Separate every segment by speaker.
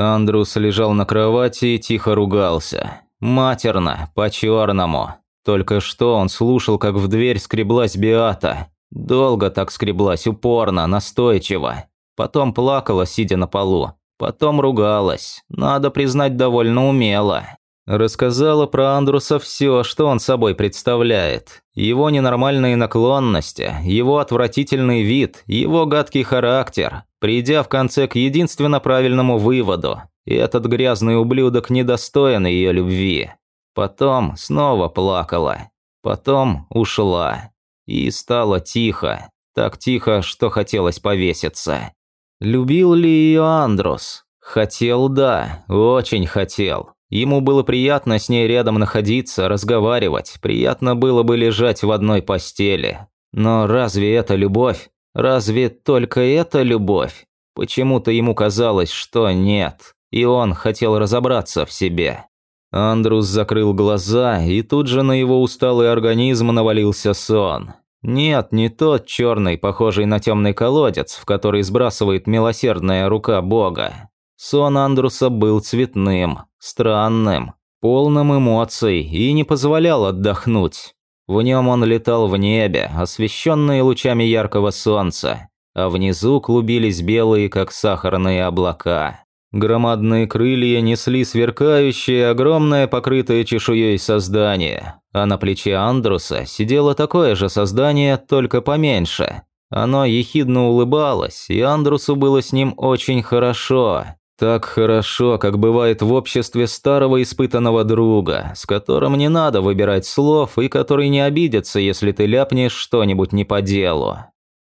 Speaker 1: Андрус лежал на кровати и тихо ругался. Матерно, по-черному. Только что он слушал, как в дверь скреблась Биата. Долго так скреблась, упорно, настойчиво. Потом плакала, сидя на полу. Потом ругалась. Надо признать, довольно умело. Рассказала про Андруса все, что он собой представляет. Его ненормальные наклонности, его отвратительный вид, его гадкий характер, придя в конце к единственно правильному выводу. Этот грязный ублюдок недостоин ее любви. Потом снова плакала. Потом ушла. И стало тихо. Так тихо, что хотелось повеситься. Любил ли ее Андрус? Хотел, да, очень хотел. Ему было приятно с ней рядом находиться, разговаривать, приятно было бы лежать в одной постели. Но разве это любовь? Разве только это любовь? Почему-то ему казалось, что нет, и он хотел разобраться в себе. Андрус закрыл глаза, и тут же на его усталый организм навалился сон. Нет, не тот черный, похожий на темный колодец, в который сбрасывает милосердная рука Бога. Сон Андруса был цветным, странным, полным эмоций и не позволял отдохнуть. В нем он летал в небе, освещенный лучами яркого солнца, а внизу клубились белые, как сахарные облака. Громадные крылья несли сверкающее, огромное, покрытое чешуей создание, а на плече Андруса сидело такое же создание, только поменьше. Оно ехидно улыбалось, и Андрусу было с ним очень хорошо. Так хорошо, как бывает в обществе старого испытанного друга, с которым не надо выбирать слов и который не обидится, если ты ляпнешь что-нибудь не по делу.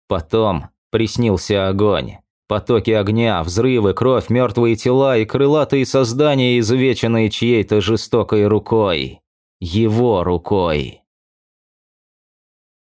Speaker 1: Потом приснился огонь. Потоки огня, взрывы, кровь, мертвые тела и крылатые создания, изувеченные чьей-то жестокой рукой. Его рукой.